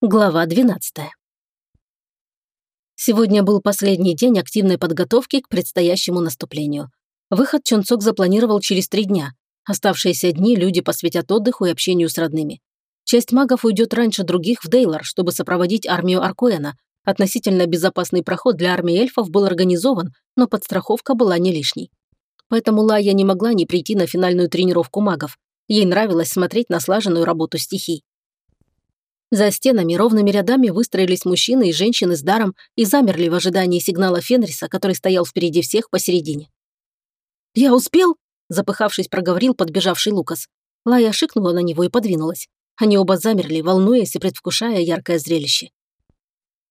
Глава 12. Сегодня был последний день активной подготовки к предстоящему наступлению. Выход Чонцок запланировал через три дня. Оставшиеся дни люди посвятят отдыху и общению с родными. Часть магов уйдет раньше других в Дейлор, чтобы сопроводить армию Аркоэна. Относительно безопасный проход для армии эльфов был организован, но подстраховка была не лишней. Поэтому Лая не могла не прийти на финальную тренировку магов. Ей нравилось смотреть на слаженную работу стихий. За стенами ровными рядами выстроились мужчины и женщины с даром и замерли в ожидании сигнала Фенриса, который стоял впереди всех посередине. «Я успел?» – запыхавшись, проговорил подбежавший Лукас. Лая шикнула на него и подвинулась. Они оба замерли, волнуясь и предвкушая яркое зрелище.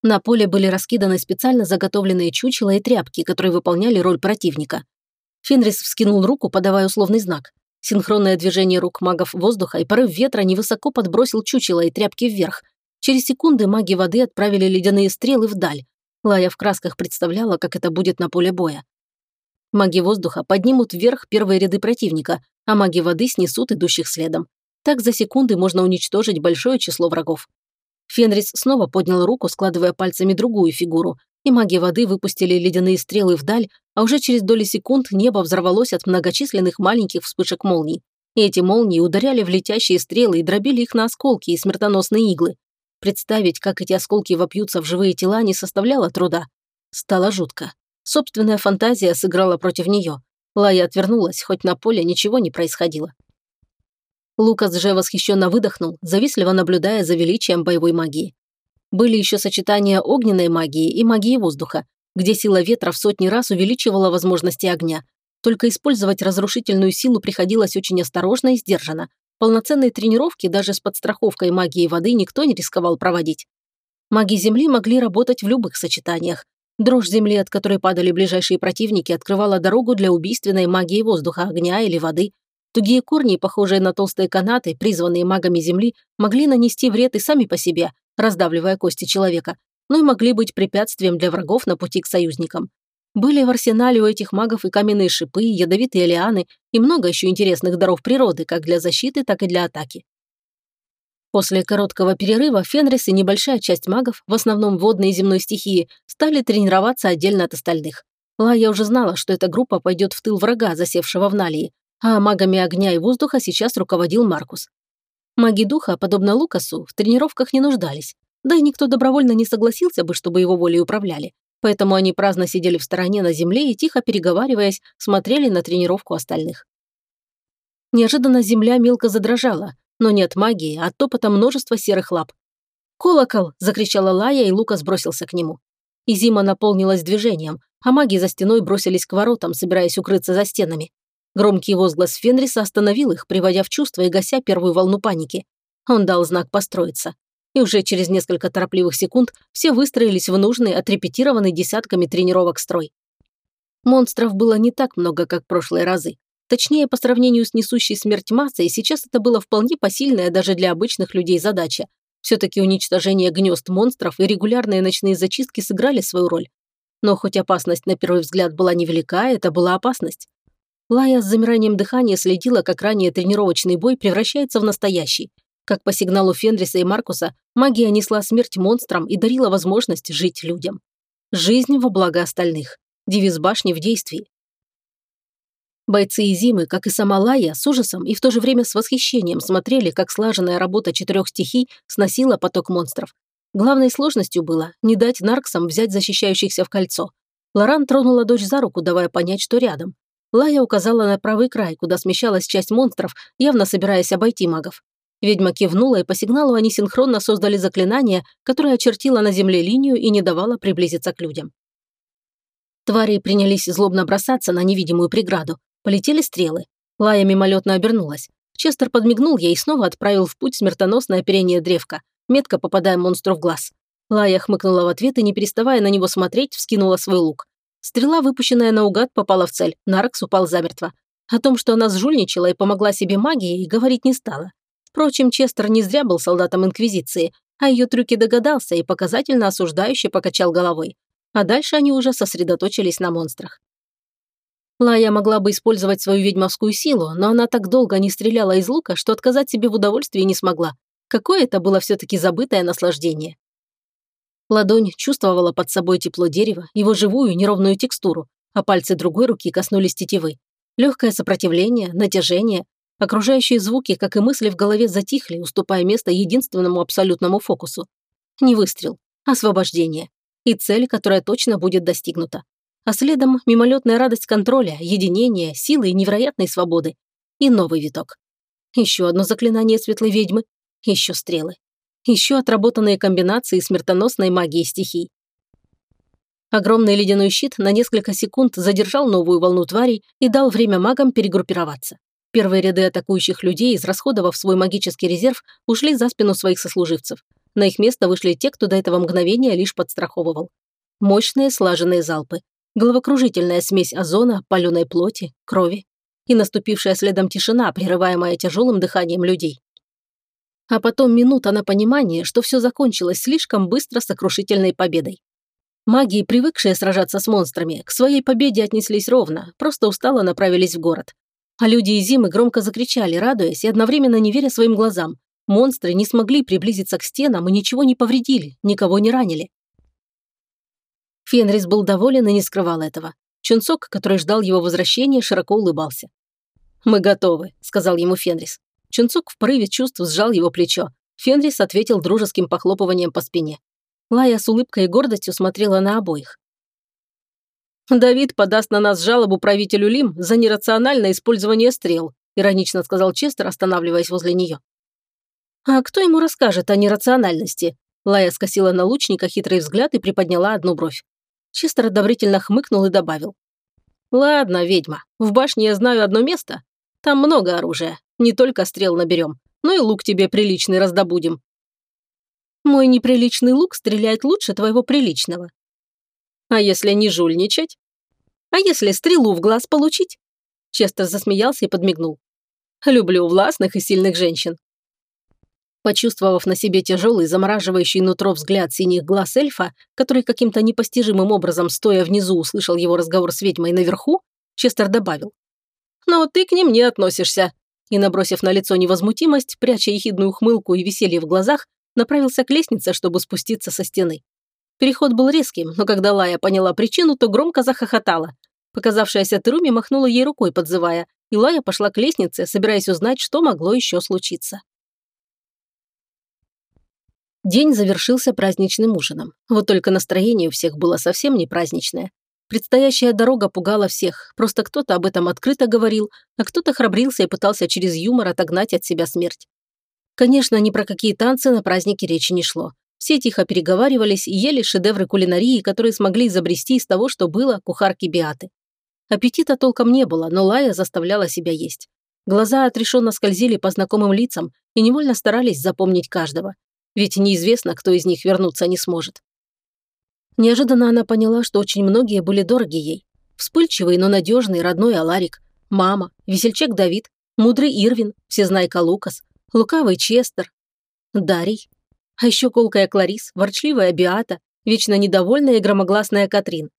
На поле были раскиданы специально заготовленные чучела и тряпки, которые выполняли роль противника. Фенрис вскинул руку, подавая условный знак. Синхронное движение рук магов воздуха и порыв ветра невысоко подбросил чучело и тряпки вверх. Через секунды маги воды отправили ледяные стрелы вдаль. Лая в красках представляла, как это будет на поле боя. Маги воздуха поднимут вверх первые ряды противника, а маги воды снесут идущих следом. Так за секунды можно уничтожить большое число врагов. Фенрис снова поднял руку, складывая пальцами другую фигуру, и маги воды выпустили ледяные стрелы вдаль, а уже через доли секунд небо взорвалось от многочисленных маленьких вспышек молний. И эти молнии ударяли в летящие стрелы и дробили их на осколки и смертоносные иглы. Представить, как эти осколки вопьются в живые тела, не составляло труда. Стало жутко. Собственная фантазия сыграла против нее. Лая отвернулась, хоть на поле ничего не происходило. Лукас же восхищенно выдохнул, завистливо наблюдая за величием боевой магии. Были еще сочетания огненной магии и магии воздуха, где сила ветра в сотни раз увеличивала возможности огня. Только использовать разрушительную силу приходилось очень осторожно и сдержанно. Полноценные тренировки даже с подстраховкой магии воды никто не рисковал проводить. Маги Земли могли работать в любых сочетаниях. Дрожь Земли, от которой падали ближайшие противники, открывала дорогу для убийственной магии воздуха, огня или воды. Тугие корни, похожие на толстые канаты, призванные магами Земли, могли нанести вред и сами по себе, раздавливая кости человека, но и могли быть препятствием для врагов на пути к союзникам. Были в арсенале у этих магов и каменные шипы, и ядовитые лианы, и много еще интересных даров природы, как для защиты, так и для атаки. После короткого перерыва Фенрис и небольшая часть магов, в основном водной и земной стихии, стали тренироваться отдельно от остальных. Лая уже знала, что эта группа пойдет в тыл врага, засевшего в Налии, а магами огня и воздуха сейчас руководил Маркус. Маги духа, подобно Лукасу, в тренировках не нуждались. Да и никто добровольно не согласился бы, чтобы его волей управляли. Поэтому они праздно сидели в стороне на земле и, тихо переговариваясь, смотрели на тренировку остальных. Неожиданно земля мелко задрожала, но не от магии, а от топота множества серых лап. «Колокол!» – закричала Лая, и Лукас бросился к нему. И зима наполнилась движением, а маги за стеной бросились к воротам, собираясь укрыться за стенами. Громкий возглас Фенриса остановил их, приводя в чувство и гася первую волну паники. Он дал знак построиться. И уже через несколько торопливых секунд все выстроились в нужный, отрепетированный десятками тренировок строй. Монстров было не так много, как прошлые разы. Точнее, по сравнению с несущей смерть массой, сейчас это было вполне посильная даже для обычных людей задача. Все-таки уничтожение гнезд монстров и регулярные ночные зачистки сыграли свою роль. Но хоть опасность на первый взгляд была невелика, это была опасность. Лая с замиранием дыхания следила, как ранее тренировочный бой превращается в настоящий. Как по сигналу Фенриса и Маркуса, магия несла смерть монстрам и дарила возможность жить людям. Жизнь во благо остальных. Девиз башни в действии. Бойцы и Зимы, как и сама Лая, с ужасом и в то же время с восхищением смотрели, как слаженная работа четырех стихий сносила поток монстров. Главной сложностью было не дать нарксам взять защищающихся в кольцо. Лоран тронула дочь за руку, давая понять, что рядом. Лая указала на правый край, куда смещалась часть монстров, явно собираясь обойти магов. Ведьма кивнула, и по сигналу они синхронно создали заклинание, которое очертило на земле линию и не давало приблизиться к людям. Твари принялись злобно бросаться на невидимую преграду. Полетели стрелы. Лая мимолетно обернулась. Честер подмигнул ей и снова отправил в путь смертоносное оперение древка, метко попадая монстру в глаз. Лая хмыкнула в ответ и, не переставая на него смотреть, вскинула свой лук. Стрела, выпущенная наугад, попала в цель. Наркс упал замертво. О том, что она сжульничала и помогла себе магией, говорить не стала. Впрочем, Честер не зря был солдатом Инквизиции, а ее трюки догадался и показательно осуждающе покачал головой. А дальше они уже сосредоточились на монстрах. Лая могла бы использовать свою ведьмовскую силу, но она так долго не стреляла из лука, что отказать себе в удовольствии не смогла. Какое это было все-таки забытое наслаждение. Ладонь чувствовала под собой тепло дерева, его живую неровную текстуру, а пальцы другой руки коснулись тетивы. Легкое сопротивление, натяжение. Окружающие звуки, как и мысли в голове, затихли, уступая место единственному абсолютному фокусу. Не выстрел, освобождение. И цель, которая точно будет достигнута. А следом мимолетная радость контроля, единения, силы и невероятной свободы. И новый виток. Еще одно заклинание светлой ведьмы. Еще стрелы. Еще отработанные комбинации смертоносной магии стихий. Огромный ледяной щит на несколько секунд задержал новую волну тварей и дал время магам перегруппироваться. Первые ряды атакующих людей, израсходовав свой магический резерв, ушли за спину своих сослуживцев. На их место вышли те, кто до этого мгновения лишь подстраховывал. Мощные слаженные залпы. Головокружительная смесь озона, паленой плоти, крови. И наступившая следом тишина, прерываемая тяжелым дыханием людей. А потом минута на понимание, что все закончилось слишком быстро сокрушительной победой. Маги, привыкшие сражаться с монстрами, к своей победе отнеслись ровно, просто устало направились в город. А люди и Зимы громко закричали, радуясь и одновременно не веря своим глазам. Монстры не смогли приблизиться к стенам и ничего не повредили, никого не ранили. Фенрис был доволен и не скрывал этого. Чунцок, который ждал его возвращения, широко улыбался. «Мы готовы», — сказал ему Фенрис. Чунцок в порыве чувств сжал его плечо. Фенрис ответил дружеским похлопыванием по спине. Лая с улыбкой и гордостью смотрела на обоих. «Давид подаст на нас жалобу правителю Лим за нерациональное использование стрел», иронично сказал Честер, останавливаясь возле нее. «А кто ему расскажет о нерациональности?» Лая скосила на лучника хитрый взгляд и приподняла одну бровь. Честер одобрительно хмыкнул и добавил. «Ладно, ведьма, в башне я знаю одно место. Там много оружия, не только стрел наберем, но и лук тебе приличный раздобудем. Мой неприличный лук стреляет лучше твоего приличного. А если не жульничать? А если стрелу в глаз получить? Честер засмеялся и подмигнул. Люблю властных и сильных женщин. Почувствовав на себе тяжелый, замораживающий нутро взгляд синих глаз эльфа, который каким-то непостижимым образом, стоя внизу, услышал его разговор с ведьмой наверху, Честер добавил. «Но ты к ним не относишься». И, набросив на лицо невозмутимость, пряча ехидную ухмылку и веселье в глазах, направился к лестнице, чтобы спуститься со стены. Переход был резким, но когда Лая поняла причину, то громко захохотала. Показавшаяся Теруми махнула ей рукой, подзывая, и Лая пошла к лестнице, собираясь узнать, что могло еще случиться. День завершился праздничным ужином. Вот только настроение у всех было совсем не праздничное. Предстоящая дорога пугала всех, просто кто-то об этом открыто говорил, а кто-то храбрился и пытался через юмор отогнать от себя смерть. Конечно, ни про какие танцы на празднике речи не шло. Все тихо переговаривались и ели шедевры кулинарии, которые смогли изобрести из того, что было, кухарки Биаты. Аппетита толком не было, но Лая заставляла себя есть. Глаза отрешенно скользили по знакомым лицам и невольно старались запомнить каждого. Ведь неизвестно, кто из них вернуться не сможет. Неожиданно она поняла, что очень многие были дороги ей. Вспыльчивый, но надежный родной Аларик, мама, весельчак Давид, мудрый Ирвин, всезнайка Лукас, лукавый Честер, Дарий, а еще колкая Кларис, ворчливая Биата, вечно недовольная и громогласная Катрин.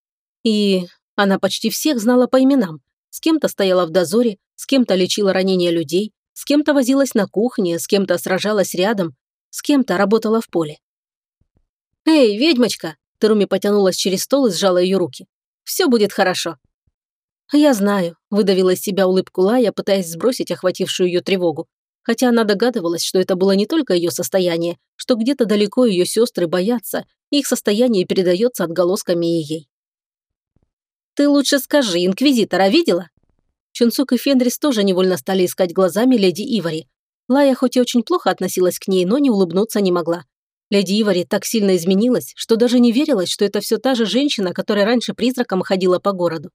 И она почти всех знала по именам. С кем-то стояла в дозоре, с кем-то лечила ранения людей, с кем-то возилась на кухне, с кем-то сражалась рядом, с кем-то работала в поле. «Эй, ведьмочка!» Теруми потянулась через стол и сжала ее руки. «Все будет хорошо». «Я знаю», – выдавила из себя улыбку Лая, пытаясь сбросить охватившую ее тревогу хотя она догадывалась, что это было не только ее состояние, что где-то далеко ее сестры боятся, их состояние передается отголосками и ей. «Ты лучше скажи, инквизитора видела?» Чунцук и Фенрис тоже невольно стали искать глазами леди Ивари. Лая хоть и очень плохо относилась к ней, но не улыбнуться не могла. Леди Ивари так сильно изменилась, что даже не верилось, что это все та же женщина, которая раньше призраком ходила по городу.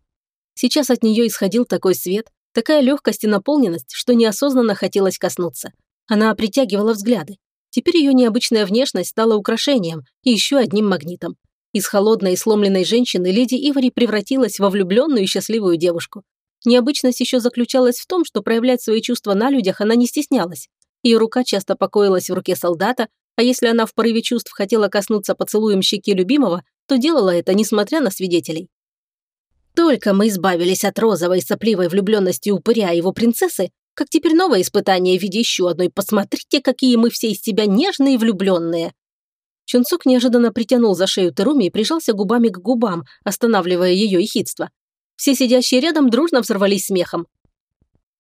Сейчас от нее исходил такой свет, Такая легкость и наполненность, что неосознанно хотелось коснуться. Она притягивала взгляды. Теперь ее необычная внешность стала украшением и еще одним магнитом. Из холодной и сломленной женщины леди Ивари превратилась во влюбленную и счастливую девушку. Необычность еще заключалась в том, что проявлять свои чувства на людях она не стеснялась. Ее рука часто покоилась в руке солдата, а если она в порыве чувств хотела коснуться поцелуем щеки любимого, то делала это, несмотря на свидетелей. Только мы избавились от розовой сопливой влюбленности упыря его принцессы, Как теперь новое испытание в виде еще одной. Посмотрите, какие мы все из себя нежные и влюбленные. Чунцук неожиданно притянул за шею Теруми и прижался губами к губам, останавливая ее ехидство. Все сидящие рядом дружно взорвались смехом.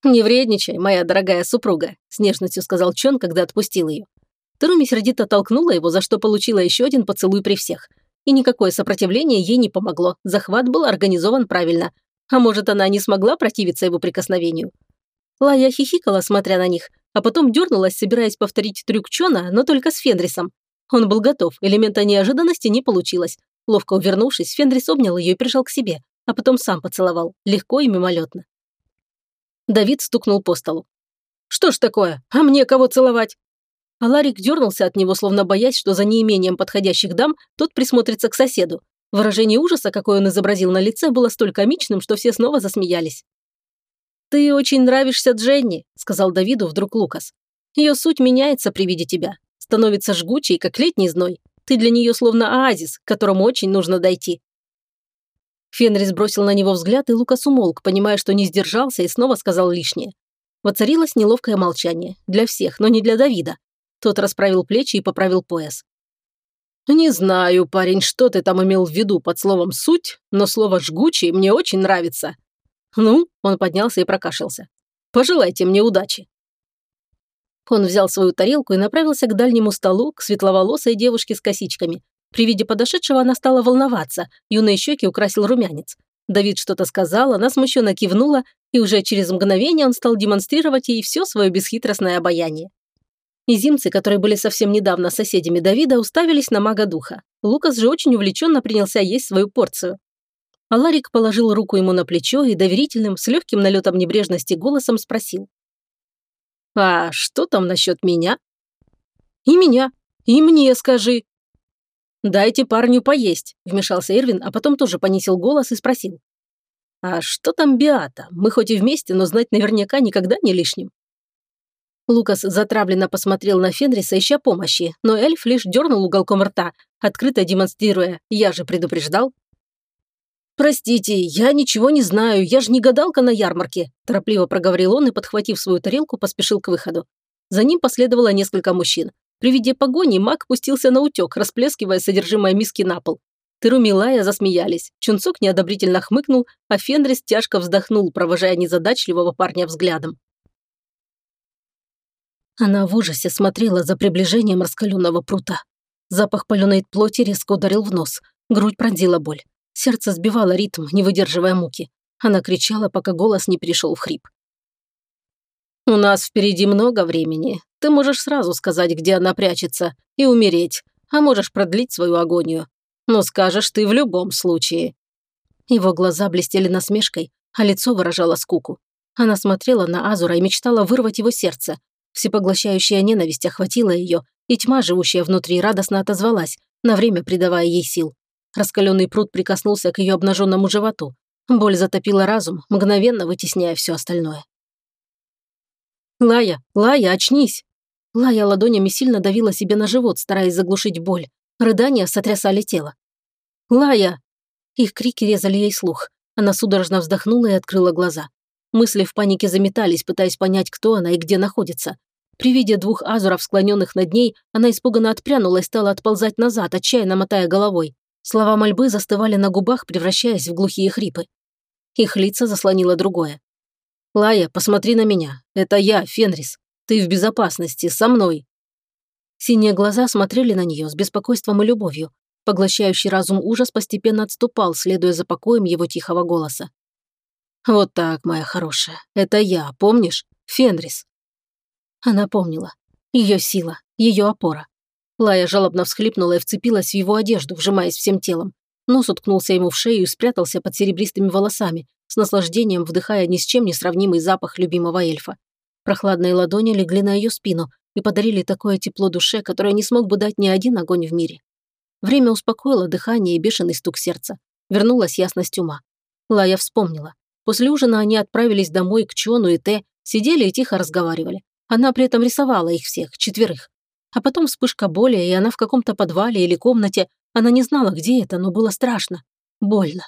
«Не вредничай, моя дорогая супруга», – с нежностью сказал Чон, когда отпустил ее. Теруми сердито толкнула его, за что получила еще один поцелуй при всех. И никакое сопротивление ей не помогло, захват был организован правильно. А может, она не смогла противиться его прикосновению? Лая хихикала, смотря на них, а потом дернулась, собираясь повторить трюк Чона, но только с Фенрисом. Он был готов, элемента неожиданности не получилось. Ловко увернувшись, Фенрис обнял ее и прижал к себе, а потом сам поцеловал, легко и мимолетно. Давид стукнул по столу. «Что ж такое? А мне кого целовать?» А Ларик дернулся от него, словно боясь, что за неимением подходящих дам тот присмотрится к соседу. Выражение ужаса, какое он изобразил на лице, было столь комичным, что все снова засмеялись. «Ты очень нравишься Дженни», — сказал Давиду вдруг Лукас. «Ее суть меняется при виде тебя. Становится жгучей, как летний зной. Ты для нее словно оазис, к которому очень нужно дойти». Фенрис бросил на него взгляд, и Лукас умолк, понимая, что не сдержался и снова сказал лишнее. Воцарилось неловкое молчание. Для всех, но не для Давида. Тот расправил плечи и поправил пояс. «Не знаю, парень, что ты там имел в виду под словом «суть», но слово «жгучий» мне очень нравится». Ну, он поднялся и прокашлялся. «Пожелайте мне удачи». Он взял свою тарелку и направился к дальнему столу, к светловолосой девушке с косичками. При виде подошедшего она стала волноваться, юные щеки украсил румянец. Давид что-то сказал, она смущенно кивнула, и уже через мгновение он стал демонстрировать ей все свое бесхитростное обаяние. Изимцы, которые были совсем недавно соседями Давида, уставились на мага духа. Лукас же очень увлеченно принялся есть свою порцию. А Ларик положил руку ему на плечо и доверительным, с легким налетом небрежности голосом спросил. «А что там насчет меня?» «И меня. И мне скажи». «Дайте парню поесть», – вмешался Эрвин, а потом тоже понизил голос и спросил. «А что там Биата? Мы хоть и вместе, но знать наверняка никогда не лишним». Лукас затравленно посмотрел на Фенриса, ища помощи, но эльф лишь дернул уголком рта, открыто демонстрируя «я же предупреждал». «Простите, я ничего не знаю, я же не гадалка на ярмарке», торопливо проговорил он и, подхватив свою тарелку, поспешил к выходу. За ним последовало несколько мужчин. При виде погони маг пустился на утек, расплескивая содержимое миски на пол. Тыру Милая засмеялись, Чунцок неодобрительно хмыкнул, а Фенрис тяжко вздохнул, провожая незадачливого парня взглядом. Она в ужасе смотрела за приближением раскаленного прута. Запах паленой плоти резко ударил в нос. Грудь пронзила боль. Сердце сбивало ритм, не выдерживая муки. Она кричала, пока голос не перешел в хрип. «У нас впереди много времени. Ты можешь сразу сказать, где она прячется, и умереть, а можешь продлить свою агонию. Но скажешь ты в любом случае». Его глаза блестели насмешкой, а лицо выражало скуку. Она смотрела на Азура и мечтала вырвать его сердце, Всепоглощающая ненависть охватила ее, и тьма, живущая внутри, радостно отозвалась, на время придавая ей сил. Раскаленный пруд прикоснулся к ее обнаженному животу. Боль затопила разум, мгновенно вытесняя все остальное. «Лая, Лая, очнись!» Лая ладонями сильно давила себе на живот, стараясь заглушить боль. Рыдания сотрясали тело. «Лая!» Их крики резали ей слух. Она судорожно вздохнула и открыла глаза. Мысли в панике заметались, пытаясь понять, кто она и где находится. При виде двух азуров, склоненных над ней, она испуганно отпрянула и стала отползать назад, отчаянно мотая головой. Слова мольбы застывали на губах, превращаясь в глухие хрипы. Их лица заслонило другое. «Лая, посмотри на меня. Это я, Фенрис. Ты в безопасности, со мной». Синие глаза смотрели на нее с беспокойством и любовью. Поглощающий разум ужас постепенно отступал, следуя за покоем его тихого голоса. «Вот так, моя хорошая. Это я, помнишь? Фенрис». Она помнила. Ее сила, ее опора. Лая жалобно всхлипнула и вцепилась в его одежду, вжимаясь всем телом. Нос уткнулся ему в шею и спрятался под серебристыми волосами, с наслаждением вдыхая ни с чем не сравнимый запах любимого эльфа. Прохладные ладони легли на ее спину и подарили такое тепло душе, которое не смог бы дать ни один огонь в мире. Время успокоило дыхание и бешеный стук сердца. Вернулась ясность ума. Лая вспомнила. После ужина они отправились домой к Чону и Те, сидели и тихо разговаривали. Она при этом рисовала их всех, четверых. А потом вспышка боли, и она в каком-то подвале или комнате. Она не знала, где это, но было страшно. Больно.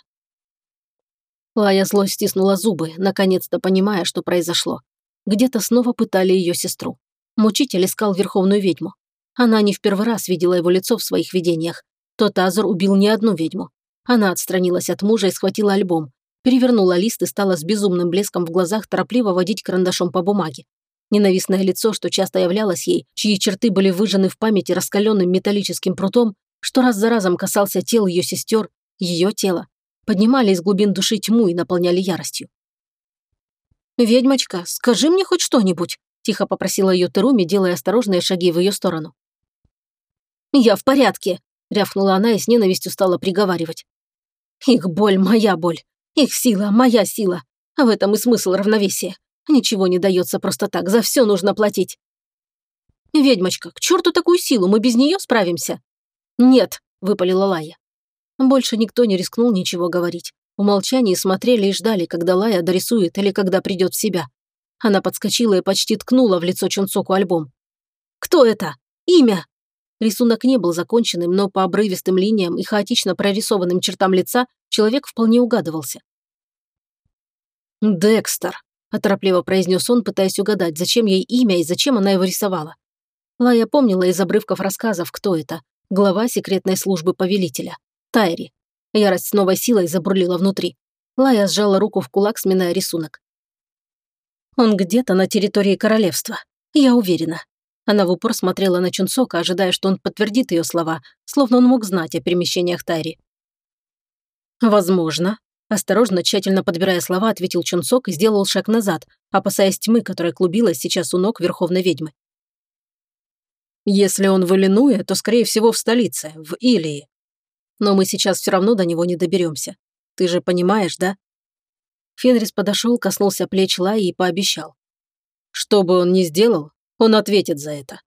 Лая зло стиснула зубы, наконец-то понимая, что произошло. Где-то снова пытали ее сестру. Мучитель искал верховную ведьму. Она не в первый раз видела его лицо в своих видениях. Тот Азур убил не одну ведьму. Она отстранилась от мужа и схватила альбом. Перевернула лист и стала с безумным блеском в глазах торопливо водить карандашом по бумаге. Ненавистное лицо, что часто являлось ей, чьи черты были выжжены в памяти раскаленным металлическим прутом, что раз за разом касался тел ее сестер, ее тела, поднимали из глубин души тьму и наполняли яростью. «Ведьмочка, скажи мне хоть что-нибудь», – тихо попросила ее Теруми, делая осторожные шаги в ее сторону. «Я в порядке», – рявкнула она и с ненавистью стала приговаривать. «Их боль – моя боль. Их сила – моя сила. А в этом и смысл равновесия. Ничего не дается просто так, за все нужно платить». «Ведьмочка, к черту такую силу, мы без нее справимся?» «Нет», – выпалила Лая. Больше никто не рискнул ничего говорить. В молчании смотрели и ждали, когда Лая дорисует или когда придет в себя. Она подскочила и почти ткнула в лицо Чунцоку альбом. «Кто это? Имя?» Рисунок не был законченным, но по обрывистым линиям и хаотично прорисованным чертам лица человек вполне угадывался. «Декстер», – оторопливо произнес он, пытаясь угадать, зачем ей имя и зачем она его рисовала. Лая помнила из обрывков рассказов, кто это. Глава секретной службы повелителя. Тайри. Ярость с новой силой забурлила внутри. Лая сжала руку в кулак, сминая рисунок. Он где-то на территории королевства. Я уверена. Она в упор смотрела на Чунсока, ожидая, что он подтвердит ее слова, словно он мог знать о перемещениях Тайри. «Возможно», – осторожно, тщательно подбирая слова, ответил Чунсок и сделал шаг назад, опасаясь тьмы, которая клубилась сейчас у ног Верховной Ведьмы. «Если он в Иллинуе, то, скорее всего, в столице, в Илии. Но мы сейчас все равно до него не доберемся. Ты же понимаешь, да?» Фенрис подошел, коснулся плеч Лаи и пообещал. «Что бы он ни сделал, он ответит за это».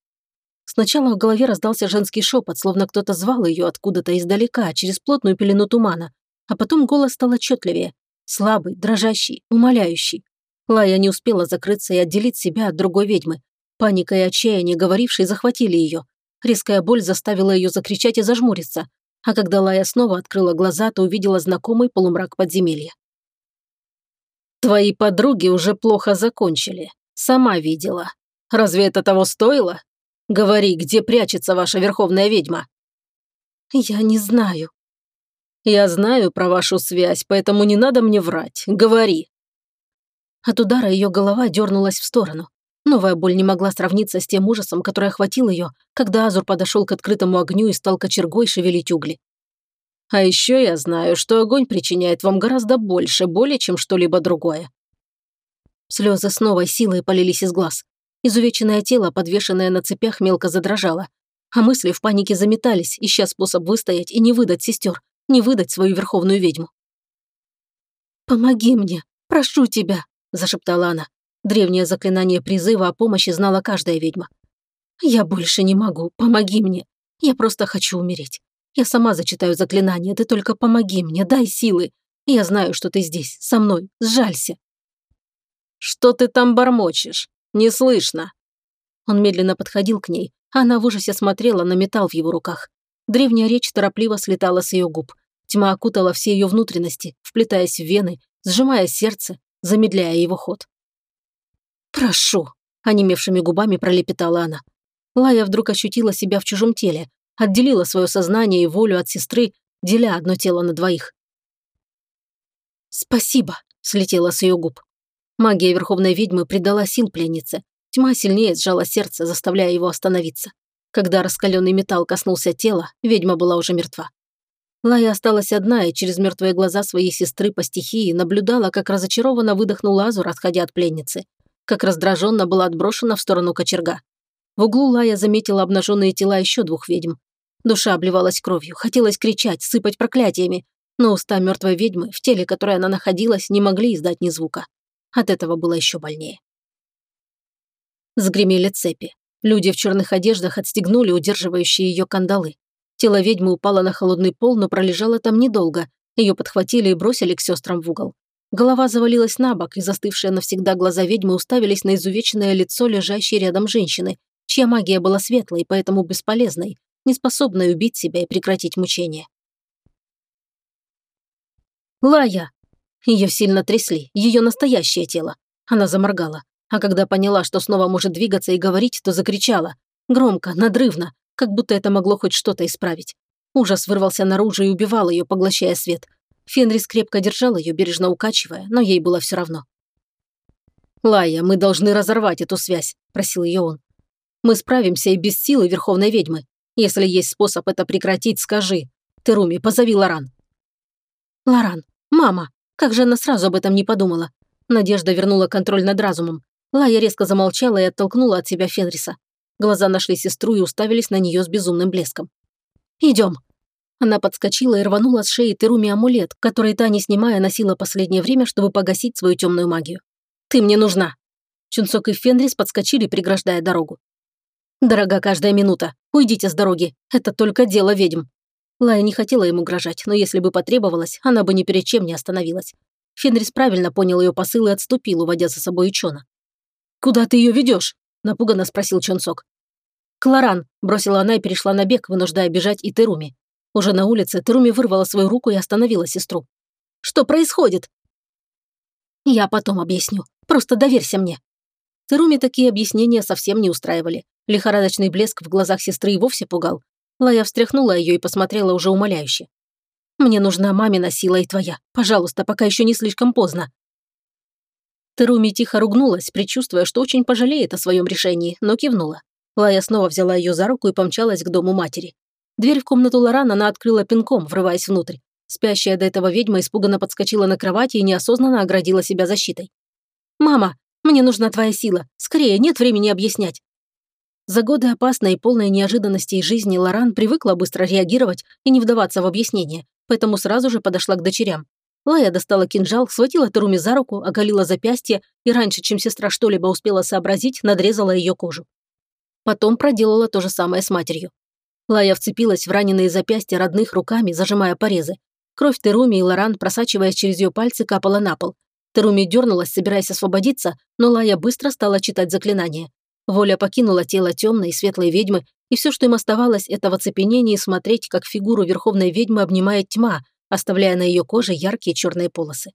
Сначала в голове раздался женский шепот, словно кто-то звал ее откуда-то издалека, через плотную пелену тумана, а потом голос стал отчетливее, слабый, дрожащий, умоляющий. Лая не успела закрыться и отделить себя от другой ведьмы. Паника и отчаяние, говорившие, захватили ее. Резкая боль заставила ее закричать и зажмуриться а когда Лая снова открыла глаза, то увидела знакомый полумрак подземелья. «Твои подруги уже плохо закончили. Сама видела. Разве это того стоило? Говори, где прячется ваша верховная ведьма?» «Я не знаю». «Я знаю про вашу связь, поэтому не надо мне врать. Говори». От удара ее голова дернулась в сторону. Новая боль не могла сравниться с тем ужасом, который охватил ее, когда Азур подошел к открытому огню и стал кочергой шевелить угли. «А еще я знаю, что огонь причиняет вам гораздо больше боли, чем что-либо другое». Слезы с новой силой полились из глаз. Изувеченное тело, подвешенное на цепях, мелко задрожало. А мысли в панике заметались, ища способ выстоять и не выдать сестер, не выдать свою верховную ведьму. «Помоги мне, прошу тебя», – зашептала она. Древнее заклинание призыва о помощи знала каждая ведьма. «Я больше не могу, помоги мне. Я просто хочу умереть. Я сама зачитаю заклинание, ты только помоги мне, дай силы. Я знаю, что ты здесь, со мной, сжалься». «Что ты там бормочешь? Не слышно». Он медленно подходил к ней, а она в ужасе смотрела на металл в его руках. Древняя речь торопливо слетала с ее губ. Тьма окутала все ее внутренности, вплетаясь в вены, сжимая сердце, замедляя его ход. «Прошу», – онемевшими губами пролепетала она. Лая вдруг ощутила себя в чужом теле, отделила свое сознание и волю от сестры, деля одно тело на двоих. «Спасибо», – слетела с ее губ. Магия Верховной Ведьмы придала сил пленнице. Тьма сильнее сжала сердце, заставляя его остановиться. Когда раскаленный металл коснулся тела, ведьма была уже мертва. Лая осталась одна и через мертвые глаза своей сестры по стихии наблюдала, как разочарованно выдохнул Азур, отходя от пленницы как раздраженно была отброшена в сторону кочерга. В углу Лая заметила обнаженные тела еще двух ведьм. Душа обливалась кровью, хотелось кричать, сыпать проклятиями, но уста мертвой ведьмы, в теле которой она находилась, не могли издать ни звука. От этого было еще больнее. Сгремели цепи. Люди в черных одеждах отстегнули удерживающие ее кандалы. Тело ведьмы упало на холодный пол, но пролежало там недолго. Ее подхватили и бросили к сестрам в угол. Голова завалилась на бок, и застывшие навсегда глаза ведьмы уставились на изувеченное лицо лежащей рядом женщины, чья магия была светлой, поэтому бесполезной, неспособной убить себя и прекратить мучение. «Лая!» Ее сильно трясли, ее настоящее тело. Она заморгала. А когда поняла, что снова может двигаться и говорить, то закричала. Громко, надрывно, как будто это могло хоть что-то исправить. Ужас вырвался наружу и убивал ее, поглощая свет. Фенрис крепко держал ее, бережно укачивая, но ей было все равно. «Лая, мы должны разорвать эту связь», – просил ее он. «Мы справимся и без силы Верховной Ведьмы. Если есть способ это прекратить, скажи. Теруми, позови Лоран». «Лоран, мама, как же она сразу об этом не подумала?» Надежда вернула контроль над разумом. Лая резко замолчала и оттолкнула от себя Фенриса. Глаза нашли сестру и уставились на нее с безумным блеском. «Идем». Она подскочила и рванула с шеи Теруми амулет, который та, не снимая, носила последнее время, чтобы погасить свою темную магию. «Ты мне нужна!» Чунцок и Фенрис подскочили, преграждая дорогу. «Дорога каждая минута. Уйдите с дороги. Это только дело ведьм». Лая не хотела им угрожать, но если бы потребовалось, она бы ни перед чем не остановилась. Фенрис правильно понял ее посыл и отступил, уводя за собой Чона. «Куда ты ее ведешь?» – напуганно спросил Чонсок. «Кларан», – бросила она и перешла на бег, вынуждая бежать и Теруми. Уже на улице Теруми вырвала свою руку и остановила сестру. «Что происходит?» «Я потом объясню. Просто доверься мне». Теруми такие объяснения совсем не устраивали. Лихорадочный блеск в глазах сестры и вовсе пугал. Лая встряхнула ее и посмотрела уже умоляюще. «Мне нужна мамина сила и твоя. Пожалуйста, пока еще не слишком поздно». Теруми тихо ругнулась, предчувствуя, что очень пожалеет о своем решении, но кивнула. Лая снова взяла ее за руку и помчалась к дому матери. Дверь в комнату Лоран она открыла пинком, врываясь внутрь. Спящая до этого ведьма испуганно подскочила на кровати и неосознанно оградила себя защитой. «Мама, мне нужна твоя сила. Скорее, нет времени объяснять». За годы опасной и полной неожиданностей жизни Лоран привыкла быстро реагировать и не вдаваться в объяснение, поэтому сразу же подошла к дочерям. Лая достала кинжал, схватила Теруми за руку, оголила запястье и раньше, чем сестра что-либо успела сообразить, надрезала ее кожу. Потом проделала то же самое с матерью. Лая вцепилась в раненые запястья родных руками, зажимая порезы. Кровь Теруми и Лоран, просачиваясь через ее пальцы, капала на пол. Теруми дернулась, собираясь освободиться, но Лая быстро стала читать заклинание. Воля покинула тело темной и светлой ведьмы, и все, что им оставалось, это в оцепенении смотреть, как фигуру верховной ведьмы обнимает тьма, оставляя на ее коже яркие черные полосы.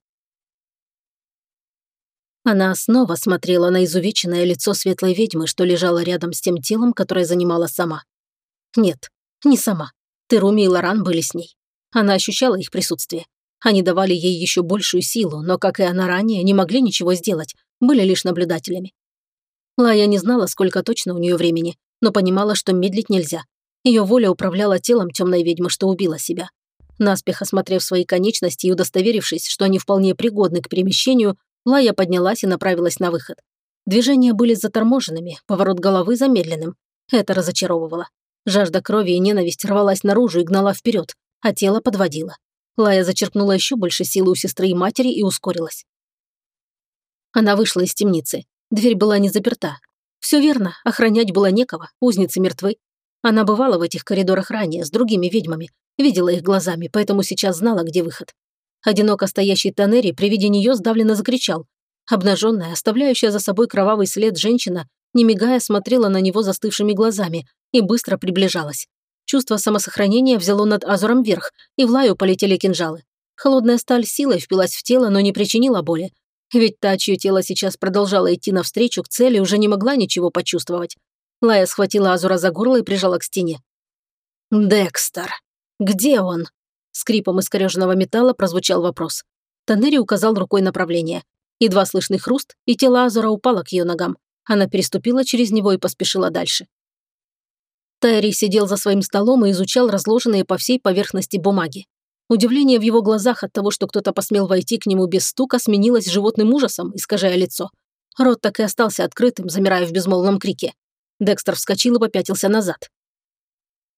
Она снова смотрела на изувеченное лицо светлой ведьмы, что лежало рядом с тем телом, которое занимала сама. Нет, не сама. Теруми и Лоран были с ней. Она ощущала их присутствие. Они давали ей еще большую силу, но, как и она ранее, не могли ничего сделать, были лишь наблюдателями. Лая не знала, сколько точно у нее времени, но понимала, что медлить нельзя. Ее воля управляла телом темной ведьмы, что убила себя. Наспех осмотрев свои конечности и удостоверившись, что они вполне пригодны к перемещению, Лая поднялась и направилась на выход. Движения были заторможенными, поворот головы замедленным. Это разочаровывало. Жажда крови и ненависть рвалась наружу и гнала вперед, а тело подводило. Лая зачерпнула еще больше силы у сестры и матери и ускорилась. Она вышла из темницы. Дверь была не заперта. Все верно, охранять было некого, узницы мертвы. Она бывала в этих коридорах ранее, с другими ведьмами, видела их глазами, поэтому сейчас знала, где выход. Одиноко стоящий Танери при виде нее сдавленно закричал. Обнаженная, оставляющая за собой кровавый след женщина, не мигая, смотрела на него застывшими глазами и быстро приближалась. Чувство самосохранения взяло над Азуром вверх, и в лаю полетели кинжалы. Холодная сталь силой впилась в тело, но не причинила боли. Ведь та, чье тело сейчас продолжало идти навстречу к цели, уже не могла ничего почувствовать. Лая схватила Азура за горло и прижала к стене. «Декстер! Где он?» Скрипом искореженного металла прозвучал вопрос. Танери указал рукой направление. Едва слышный хруст, и тело Азура упало к ее ногам. Она переступила через него и поспешила дальше. Тайри сидел за своим столом и изучал разложенные по всей поверхности бумаги. Удивление в его глазах от того, что кто-то посмел войти к нему без стука, сменилось животным ужасом, искажая лицо. Рот так и остался открытым, замирая в безмолвном крике. Декстер вскочил и попятился назад.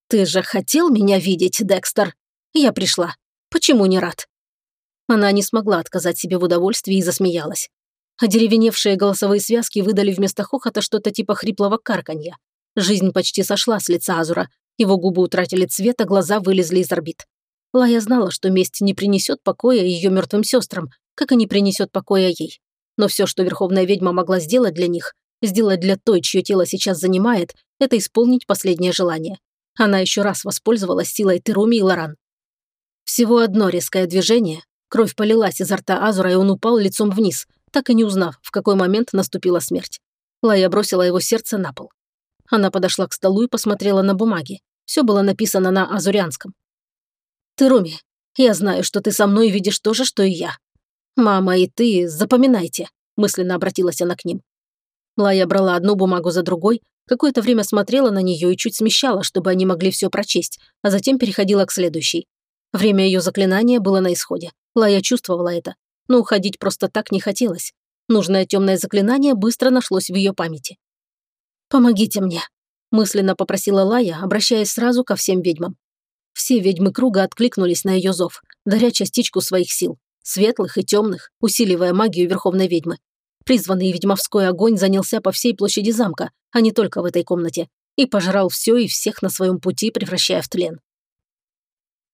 «Ты же хотел меня видеть, Декстер?» Я пришла. Почему не рад?» Она не смогла отказать себе в удовольствии и засмеялась. Одеревеневшие голосовые связки выдали вместо хохота что-то типа хриплого карканья. Жизнь почти сошла с лица Азура. Его губы утратили цвет, а глаза вылезли из орбит. Лая знала, что месть не принесет покоя ее мертвым сестрам, как и не принесет покоя ей. Но все, что Верховная Ведьма могла сделать для них, сделать для той, чье тело сейчас занимает, это исполнить последнее желание. Она еще раз воспользовалась силой Теруми и Лоран. Всего одно резкое движение. Кровь полилась изо рта Азура, и он упал лицом вниз. так и не узнав, в какой момент наступила смерть. Лая бросила его сердце на пол. Она подошла к столу и посмотрела на бумаги. Все было написано на азурянском. «Ты, Руми, я знаю, что ты со мной видишь то же, что и я. Мама и ты запоминайте», – мысленно обратилась она к ним. Лая брала одну бумагу за другой, какое-то время смотрела на нее и чуть смещала, чтобы они могли все прочесть, а затем переходила к следующей. Время ее заклинания было на исходе. Лая чувствовала это, но уходить просто так не хотелось. Нужное темное заклинание быстро нашлось в ее памяти. «Помогите мне», – мысленно попросила Лая, обращаясь сразу ко всем ведьмам. Все ведьмы круга откликнулись на ее зов, даря частичку своих сил, светлых и темных, усиливая магию Верховной ведьмы. Призванный ведьмовской огонь занялся по всей площади замка, а не только в этой комнате, и пожрал все и всех на своем пути, превращая в тлен.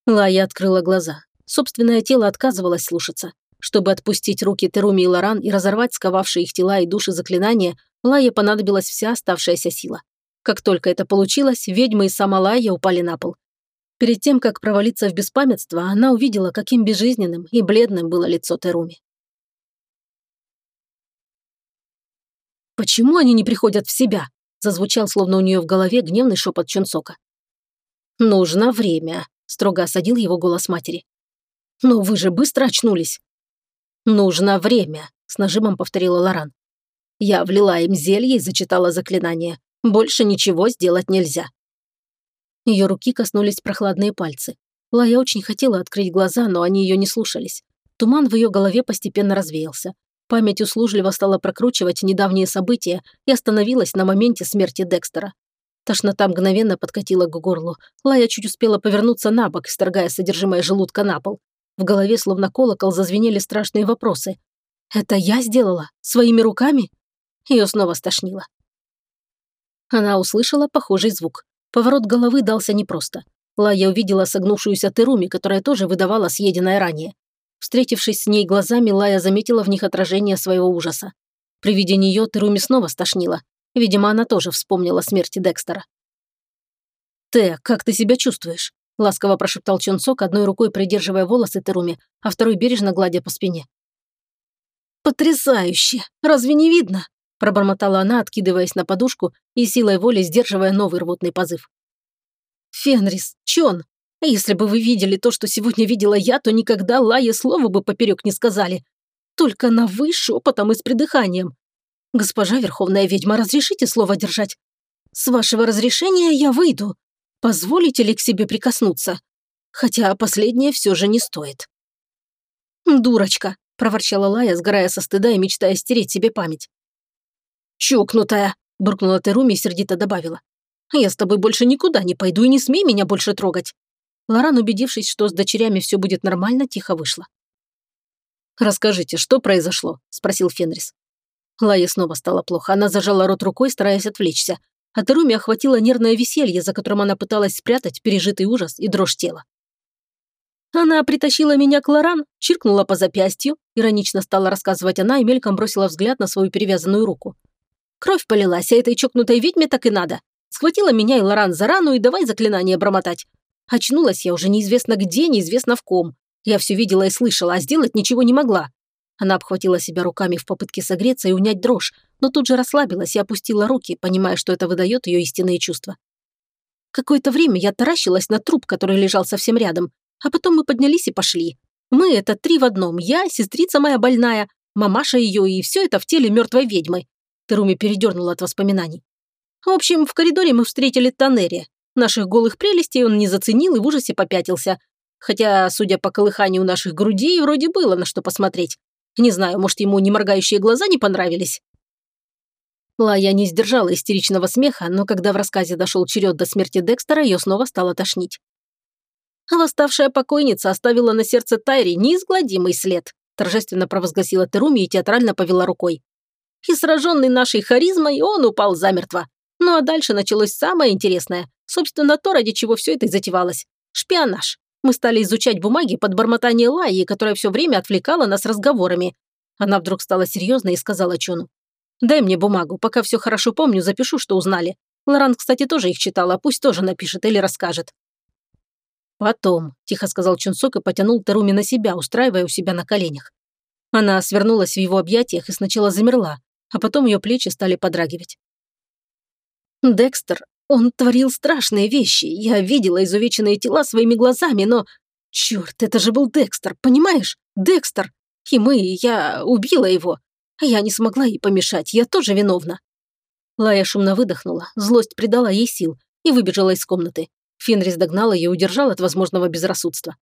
Лая открыла глаза. Собственное тело отказывалось слушаться. Чтобы отпустить руки Теруми и Лоран и разорвать сковавшие их тела и души заклинания, Лае понадобилась вся оставшаяся сила. Как только это получилось, ведьмы и сама Лая упали на пол. Перед тем, как провалиться в беспамятство, она увидела, каким безжизненным и бледным было лицо Теруми. «Почему они не приходят в себя?» зазвучал, словно у нее в голове, гневный шепот Чунсока. «Нужно время», – строго осадил его голос матери. «Но вы же быстро очнулись». «Нужно время», – с нажимом повторила Лоран. Я влила им зелье и зачитала заклинание. Больше ничего сделать нельзя. Ее руки коснулись прохладные пальцы. Лая очень хотела открыть глаза, но они ее не слушались. Туман в ее голове постепенно развеялся. Память услужливо стала прокручивать недавние события и остановилась на моменте смерти Декстера. Тошнота мгновенно подкатила к горлу. Лая чуть успела повернуться на бок, исторгая содержимое желудка на пол. В голове, словно колокол, зазвенели страшные вопросы. «Это я сделала? Своими руками?» Ее снова стошнило. Она услышала похожий звук. Поворот головы дался непросто. Лая увидела согнувшуюся Теруми, которая тоже выдавала съеденное ранее. Встретившись с ней глазами, Лая заметила в них отражение своего ужаса. При виде нее Теруми снова стошнила. Видимо, она тоже вспомнила смерти Декстера. «Те, как ты себя чувствуешь?» – ласково прошептал Чонсок, одной рукой придерживая волосы Теруми, а второй бережно гладя по спине. «Потрясающе! Разве не видно?» – пробормотала она, откидываясь на подушку и силой воли сдерживая новый рвотный позыв. «Фенрис, Чон, если бы вы видели то, что сегодня видела я, то никогда Лае слова бы поперек не сказали. Только на «вы» шепотом и с придыханием. Госпожа Верховная Ведьма, разрешите слово держать? С вашего разрешения я выйду. Позволите ли к себе прикоснуться? Хотя последнее все же не стоит. «Дурочка», – проворчала Лая, сгорая со стыда и мечтая стереть себе память. «Чокнутая», – буркнула Теруми и сердито добавила. «Я с тобой больше никуда не пойду и не смей меня больше трогать». Лоран, убедившись, что с дочерями все будет нормально, тихо вышла. «Расскажите, что произошло?» – спросил Фенрис. Лае снова стало плохо. Она зажала рот рукой, стараясь отвлечься. А Теруми охватило нервное веселье, за которым она пыталась спрятать пережитый ужас и дрожь тела. Она притащила меня к Лоран, чиркнула по запястью, иронично стала рассказывать она и мельком бросила взгляд на свою перевязанную руку. Кровь полилась, а этой чокнутой ведьме так и надо. Схватила меня и Лоран за рану и давай заклинание бормотать. Очнулась я уже неизвестно где, неизвестно в ком. Я все видела и слышала, а сделать ничего не могла. Она обхватила себя руками в попытке согреться и унять дрожь, но тут же расслабилась и опустила руки, понимая, что это выдает ее истинные чувства. Какое-то время я таращилась на труп, который лежал совсем рядом, а потом мы поднялись и пошли. Мы – это три в одном. Я, сестрица моя больная, мамаша ее и все это в теле мертвой ведьмы. Теруми передернула от воспоминаний. В общем, в коридоре мы встретили Танери. Наших голых прелестей он не заценил и в ужасе попятился. Хотя, судя по колыханию наших грудей, вроде было на что посмотреть. Не знаю, может, ему не моргающие глаза не понравились. Лая не сдержала истеричного смеха, но когда в рассказе дошел черед до смерти Декстера, ее снова стало тошнить. «Восставшая покойница оставила на сердце Тайри неизгладимый след», торжественно провозгласила Теруми и театрально повела рукой. И сраженный нашей харизмой, он упал замертво. Ну а дальше началось самое интересное. Собственно, то, ради чего все это и затевалось. Шпионаж. Мы стали изучать бумаги под бормотание Лаи, которая все время отвлекала нас разговорами. Она вдруг стала серьезной и сказала Чону. «Дай мне бумагу, пока все хорошо помню, запишу, что узнали. Лоран, кстати, тоже их читала, пусть тоже напишет или расскажет». «Потом», – тихо сказал Чунсок и потянул Таруми на себя, устраивая у себя на коленях. Она свернулась в его объятиях и сначала замерла, а потом ее плечи стали подрагивать. «Декстер, он творил страшные вещи. Я видела изувеченные тела своими глазами, но... Черт, это же был Декстер, понимаешь? Декстер! И мы, я убила его. А я не смогла ей помешать, я тоже виновна». Лая шумно выдохнула, злость придала ей сил и выбежала из комнаты. Фенрис догнал ее и удержал от возможного безрассудства.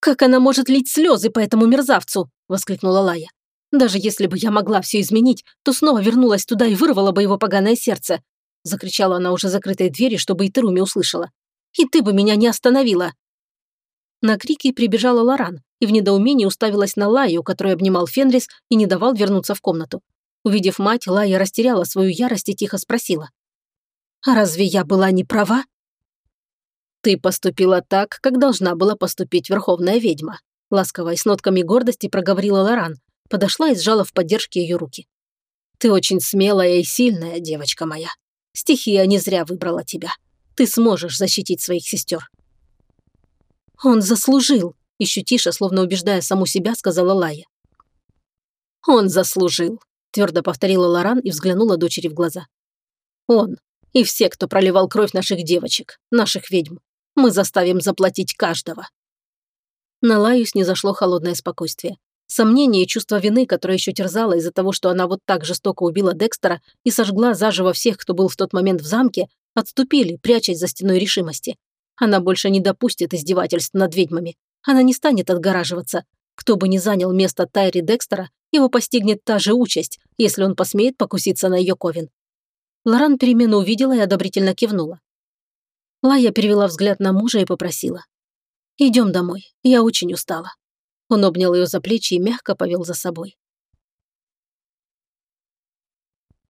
«Как она может лить слезы по этому мерзавцу?» – воскликнула Лая. «Даже если бы я могла все изменить, то снова вернулась туда и вырвала бы его поганое сердце!» – закричала она уже закрытой двери, чтобы и Теруми услышала. «И ты бы меня не остановила!» На крики прибежала Лоран и в недоумении уставилась на Лаю, который обнимал Фенрис и не давал вернуться в комнату. Увидев мать, Лая растеряла свою ярость и тихо спросила. «А разве я была не права?» «Ты поступила так, как должна была поступить Верховная Ведьма», ласково и с нотками гордости проговорила Лоран, подошла и сжала в поддержке ее руки. «Ты очень смелая и сильная, девочка моя. Стихия не зря выбрала тебя. Ты сможешь защитить своих сестер». «Он заслужил», – еще тише, словно убеждая саму себя, сказала Лая. «Он заслужил», – твердо повторила Лоран и взглянула дочери в глаза. «Он и все, кто проливал кровь наших девочек, наших ведьм. Мы заставим заплатить каждого». На Лаю снизошло холодное спокойствие. Сомнение и чувство вины, которое еще терзало из-за того, что она вот так жестоко убила Декстера и сожгла заживо всех, кто был в тот момент в замке, отступили, прячась за стеной решимости. Она больше не допустит издевательств над ведьмами. Она не станет отгораживаться. Кто бы ни занял место Тайри Декстера, его постигнет та же участь, если он посмеет покуситься на ее ковен. Лоран перемену увидела и одобрительно кивнула. Лая перевела взгляд на мужа и попросила. «Идем домой, я очень устала». Он обнял ее за плечи и мягко повел за собой.